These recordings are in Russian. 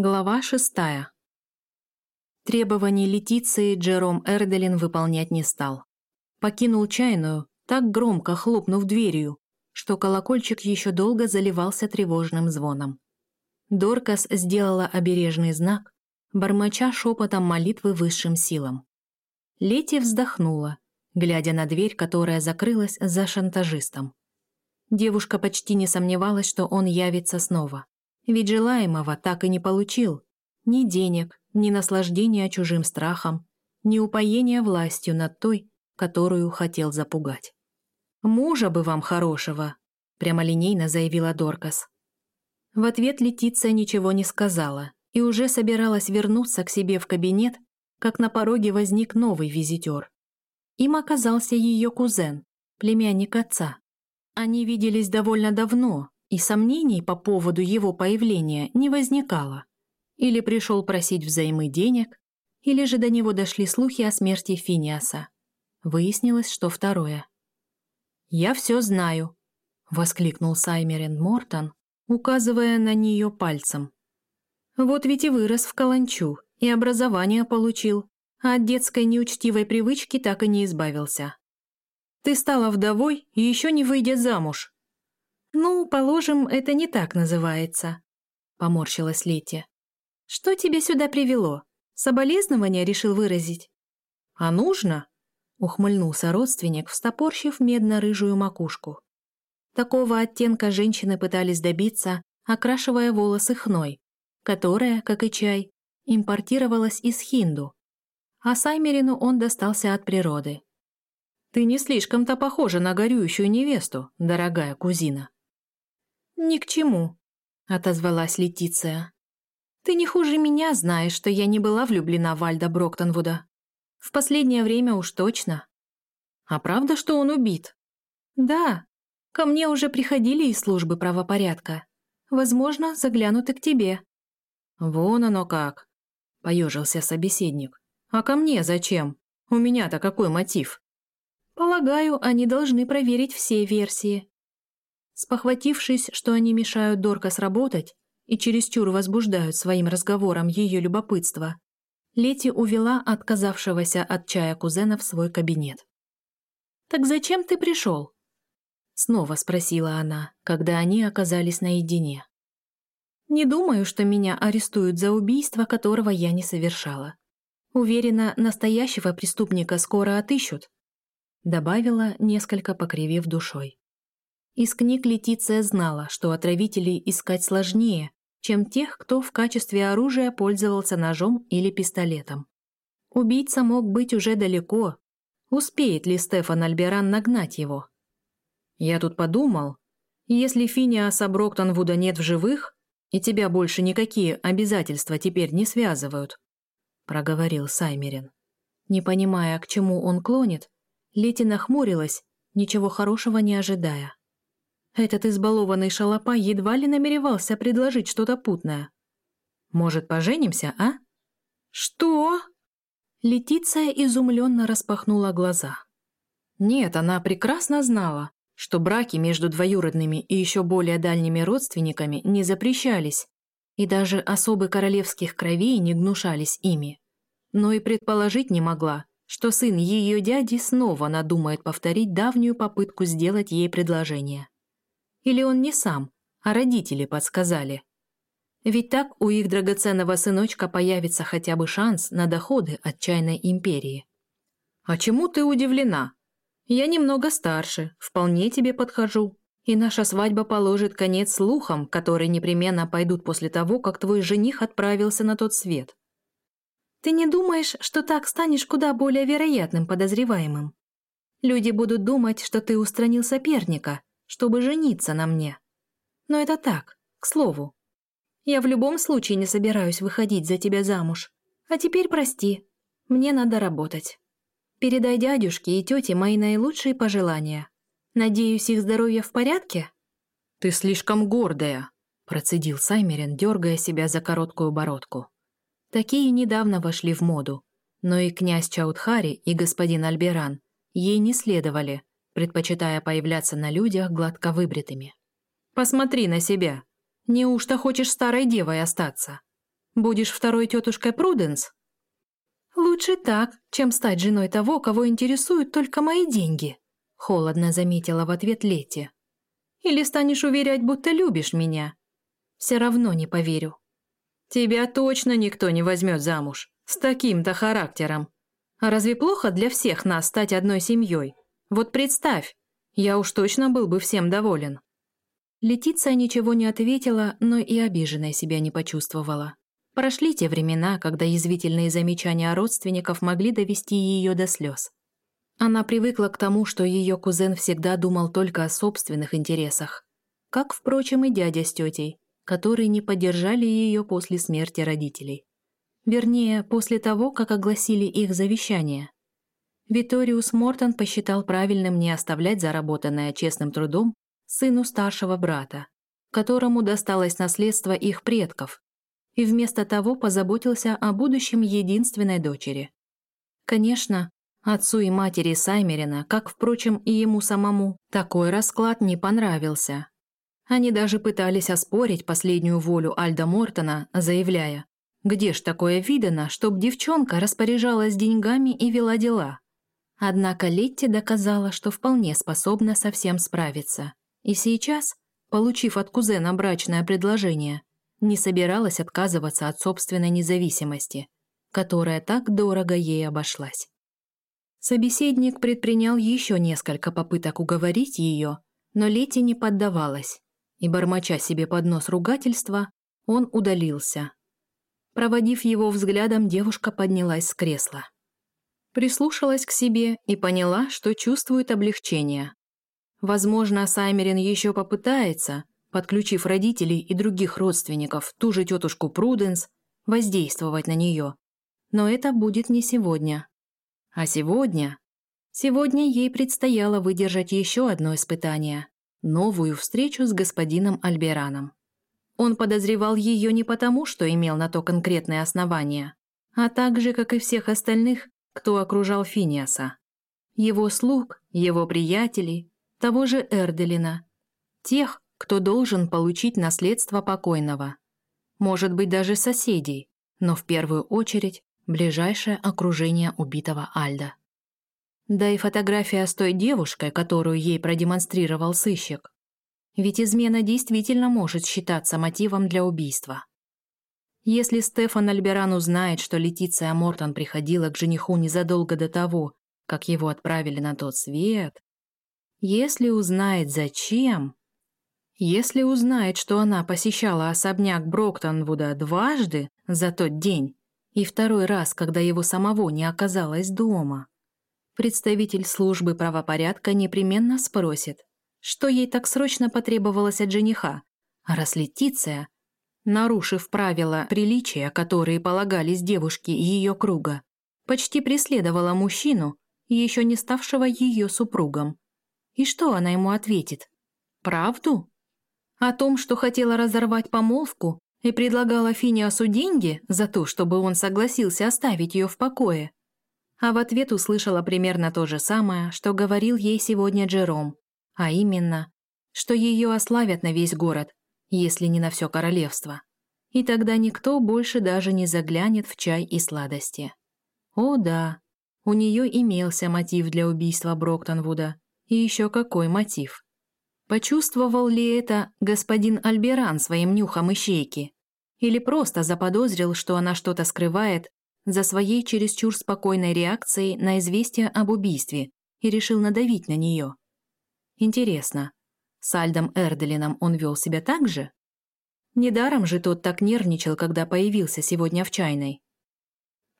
Глава шестая. Требований Летиции Джером Эрделин выполнять не стал. Покинул чайную, так громко хлопнув дверью, что колокольчик еще долго заливался тревожным звоном. Доркас сделала обережный знак, бормоча шепотом молитвы высшим силам. Лети вздохнула, глядя на дверь, которая закрылась за шантажистом. Девушка почти не сомневалась, что он явится снова. Ведь желаемого так и не получил. Ни денег, ни наслаждения чужим страхом, ни упоения властью над той, которую хотел запугать. «Мужа бы вам хорошего», – прямолинейно заявила Доркас. В ответ Летиция ничего не сказала и уже собиралась вернуться к себе в кабинет, как на пороге возник новый визитер. Им оказался ее кузен, племянник отца. Они виделись довольно давно, и сомнений по поводу его появления не возникало. Или пришел просить взаймы денег, или же до него дошли слухи о смерти Финиаса. Выяснилось, что второе. «Я все знаю», — воскликнул Саймерен Мортон, указывая на нее пальцем. «Вот ведь и вырос в Каланчу, и образование получил, а от детской неучтивой привычки так и не избавился. Ты стала вдовой еще не выйдя замуж, «Ну, положим, это не так называется», — поморщилась Летти. «Что тебе сюда привело? Соболезнования решил выразить?» «А нужно?» — ухмыльнулся родственник, встопорщив медно-рыжую макушку. Такого оттенка женщины пытались добиться, окрашивая волосы хной, которая, как и чай, импортировалась из Хинду, а Саймерину он достался от природы. «Ты не слишком-то похожа на горюющую невесту, дорогая кузина», «Ни к чему», — отозвалась Летиция. «Ты не хуже меня знаешь, что я не была влюблена в Альда Броктонвуда. В последнее время уж точно». «А правда, что он убит?» «Да. Ко мне уже приходили из службы правопорядка. Возможно, заглянут и к тебе». «Вон оно как», — поежился собеседник. «А ко мне зачем? У меня-то какой мотив?» «Полагаю, они должны проверить все версии. Спохватившись, что они мешают Дорка сработать и чересчур возбуждают своим разговором ее любопытство, Лети увела отказавшегося от чая кузена в свой кабинет. «Так зачем ты пришел?» Снова спросила она, когда они оказались наедине. «Не думаю, что меня арестуют за убийство, которого я не совершала. Уверена, настоящего преступника скоро отыщут», добавила, несколько покривив душой. Из книг Летиция знала, что отравителей искать сложнее, чем тех, кто в качестве оружия пользовался ножом или пистолетом. Убийца мог быть уже далеко. Успеет ли Стефан Альберан нагнать его? Я тут подумал, если Финиаса Броктонвуда нет в живых, и тебя больше никакие обязательства теперь не связывают, проговорил Саймерин. Не понимая, к чему он клонит, Лети нахмурилась, ничего хорошего не ожидая. Этот избалованный шалопа едва ли намеревался предложить что-то путное. «Может, поженимся, а?» «Что?» Летиция изумленно распахнула глаза. Нет, она прекрасно знала, что браки между двоюродными и еще более дальними родственниками не запрещались, и даже особы королевских кровей не гнушались ими. Но и предположить не могла, что сын ее дяди снова надумает повторить давнюю попытку сделать ей предложение. Или он не сам, а родители подсказали. Ведь так у их драгоценного сыночка появится хотя бы шанс на доходы от чайной империи. «А чему ты удивлена? Я немного старше, вполне тебе подхожу, и наша свадьба положит конец слухам, которые непременно пойдут после того, как твой жених отправился на тот свет». «Ты не думаешь, что так станешь куда более вероятным подозреваемым? Люди будут думать, что ты устранил соперника, чтобы жениться на мне. Но это так, к слову. Я в любом случае не собираюсь выходить за тебя замуж. А теперь прости, мне надо работать. Передай дядюшке и тете мои наилучшие пожелания. Надеюсь, их здоровье в порядке?» «Ты слишком гордая», – процедил Саймерин, дергая себя за короткую бородку. Такие недавно вошли в моду, но и князь Чаудхари, и господин Альберан ей не следовали, предпочитая появляться на людях гладко выбритыми. «Посмотри на себя. Неужто хочешь старой девой остаться? Будешь второй тетушкой Пруденс?» «Лучше так, чем стать женой того, кого интересуют только мои деньги», холодно заметила в ответ Лети. «Или станешь уверять, будто любишь меня?» «Все равно не поверю». «Тебя точно никто не возьмет замуж, с таким-то характером. А разве плохо для всех нас стать одной семьей? Вот представь, я уж точно был бы всем доволен». Летиция ничего не ответила, но и обиженной себя не почувствовала. Прошли те времена, когда язвительные замечания родственников могли довести ее до слез. Она привыкла к тому, что ее кузен всегда думал только о собственных интересах. Как, впрочем, и дядя с тетей, которые не поддержали ее после смерти родителей. Вернее, после того, как огласили их завещание. Виториус Мортон посчитал правильным не оставлять заработанное честным трудом сыну старшего брата, которому досталось наследство их предков, и вместо того позаботился о будущем единственной дочери. Конечно, отцу и матери Саймерина, как, впрочем, и ему самому, такой расклад не понравился. Они даже пытались оспорить последнюю волю Альда Мортона, заявляя, где ж такое видано, чтоб девчонка распоряжалась деньгами и вела дела. Однако Летти доказала, что вполне способна со всем справиться. И сейчас, получив от кузена брачное предложение, не собиралась отказываться от собственной независимости, которая так дорого ей обошлась. Собеседник предпринял еще несколько попыток уговорить ее, но Лети не поддавалась, и, бормоча себе под нос ругательства, он удалился. Проводив его взглядом, девушка поднялась с кресла. Прислушалась к себе и поняла, что чувствует облегчение. Возможно, Саймерин еще попытается, подключив родителей и других родственников, ту же тетушку Пруденс, воздействовать на нее. Но это будет не сегодня. А сегодня... Сегодня ей предстояло выдержать еще одно испытание – новую встречу с господином Альбераном. Он подозревал ее не потому, что имел на то конкретное основание, а также, как и всех остальных, кто окружал Финиаса. Его слуг, его приятелей, того же Эрделина, тех, кто должен получить наследство покойного. Может быть, даже соседей, но в первую очередь ближайшее окружение убитого Альда. Да и фотография с той девушкой, которую ей продемонстрировал сыщик. Ведь измена действительно может считаться мотивом для убийства. Если Стефан Альберан узнает, что Летиция Мортон приходила к жениху незадолго до того, как его отправили на тот свет, если узнает зачем, если узнает, что она посещала особняк Броктонвуда дважды за тот день и второй раз, когда его самого не оказалось дома, представитель службы правопорядка непременно спросит, что ей так срочно потребовалось от жениха, а раз Летиция, нарушив правила приличия, которые полагались девушке ее круга, почти преследовала мужчину, еще не ставшего ее супругом. И что она ему ответит? Правду? О том, что хотела разорвать помолвку и предлагала Финиасу деньги за то, чтобы он согласился оставить ее в покое. А в ответ услышала примерно то же самое, что говорил ей сегодня Джером, а именно, что ее ославят на весь город, если не на все королевство. И тогда никто больше даже не заглянет в чай и сладости. О да, у нее имелся мотив для убийства Броктонвуда. И еще какой мотив. Почувствовал ли это господин Альберан своим нюхом ищейки? Или просто заподозрил, что она что-то скрывает за своей чересчур спокойной реакцией на известие об убийстве и решил надавить на нее? Интересно, с Альдом Эрделином он вел себя так же? Недаром же тот так нервничал, когда появился сегодня в чайной.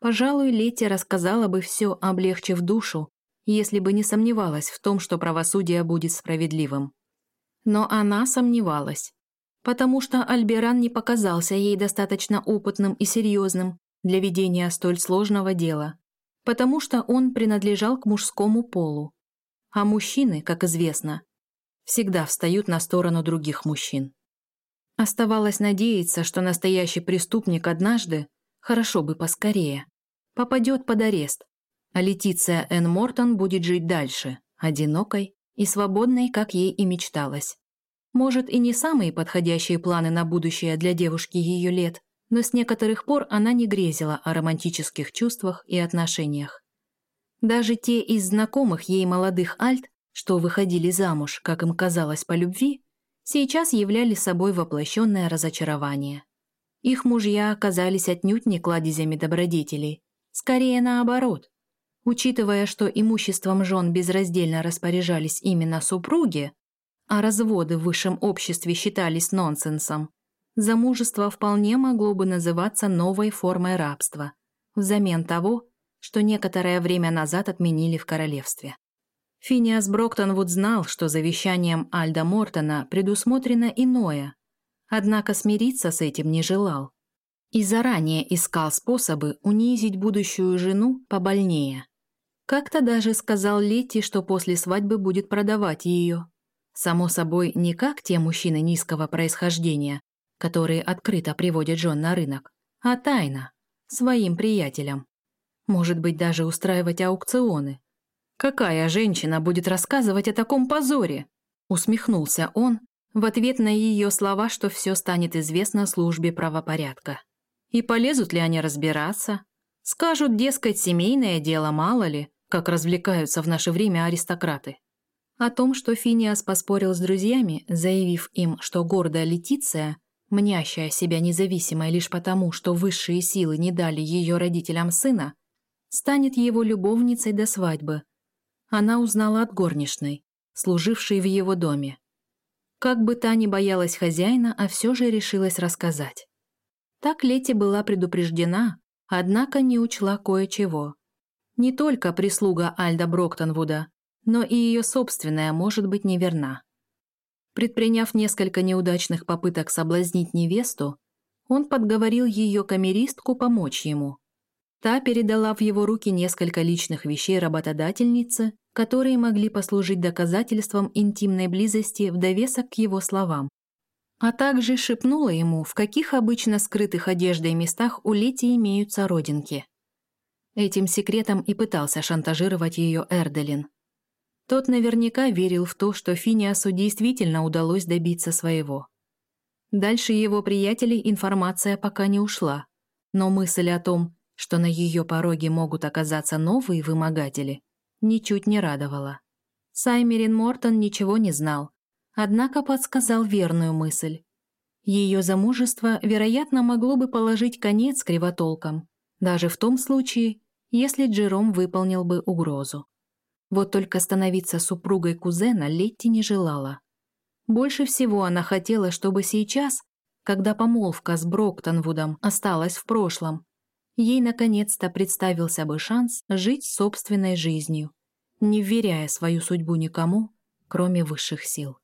Пожалуй, Летти рассказала бы все, облегчив душу, если бы не сомневалась в том, что правосудие будет справедливым. Но она сомневалась, потому что Альберан не показался ей достаточно опытным и серьезным для ведения столь сложного дела, потому что он принадлежал к мужскому полу. А мужчины, как известно, всегда встают на сторону других мужчин. Оставалось надеяться, что настоящий преступник однажды, хорошо бы поскорее, попадет под арест, а Летиция Энн Мортон будет жить дальше, одинокой и свободной, как ей и мечталось. Может, и не самые подходящие планы на будущее для девушки ее лет, но с некоторых пор она не грезила о романтических чувствах и отношениях. Даже те из знакомых ей молодых альт, что выходили замуж, как им казалось, по любви, сейчас являли собой воплощенное разочарование. Их мужья оказались отнюдь не кладезями добродетелей, скорее наоборот. Учитывая, что имуществом жен безраздельно распоряжались именно супруги, а разводы в высшем обществе считались нонсенсом, замужество вполне могло бы называться новой формой рабства, взамен того, что некоторое время назад отменили в королевстве. Финиас Броктонвуд знал, что завещанием Альда Мортона предусмотрено иное, однако смириться с этим не желал и заранее искал способы унизить будущую жену побольнее. Как-то даже сказал Летти, что после свадьбы будет продавать ее. Само собой, не как те мужчины низкого происхождения, которые открыто приводят жен на рынок, а тайно, своим приятелям. Может быть, даже устраивать аукционы. «Какая женщина будет рассказывать о таком позоре?» Усмехнулся он в ответ на ее слова, что все станет известно службе правопорядка. И полезут ли они разбираться? Скажут, дескать, семейное дело, мало ли, как развлекаются в наше время аристократы. О том, что Финиас поспорил с друзьями, заявив им, что гордая Летиция, мнящая себя независимой лишь потому, что высшие силы не дали ее родителям сына, станет его любовницей до свадьбы. Она узнала от горничной, служившей в его доме. Как бы та ни боялась хозяина, а все же решилась рассказать. Так Лети была предупреждена, однако не учла кое-чего. Не только прислуга Альда Броктонвуда, но и ее собственная может быть неверна. Предприняв несколько неудачных попыток соблазнить невесту, он подговорил ее камеристку помочь ему. Та передала в его руки несколько личных вещей работодательницы, которые могли послужить доказательством интимной близости в довесок к его словам. А также шепнула ему, в каких обычно скрытых одеждой местах у Лети имеются родинки. Этим секретом и пытался шантажировать ее Эрделин. Тот наверняка верил в то, что Финиасу действительно удалось добиться своего. Дальше его приятелей информация пока не ушла, но мысль о том, что на ее пороге могут оказаться новые вымогатели, ничуть не радовала. Саймерин Мортон ничего не знал, однако подсказал верную мысль. Ее замужество, вероятно, могло бы положить конец кривотолкам, даже в том случае, если Джером выполнил бы угрозу. Вот только становиться супругой кузена Летти не желала. Больше всего она хотела, чтобы сейчас, когда помолвка с Броктонвудом осталась в прошлом, ей наконец-то представился бы шанс жить собственной жизнью, не вверяя свою судьбу никому, кроме высших сил.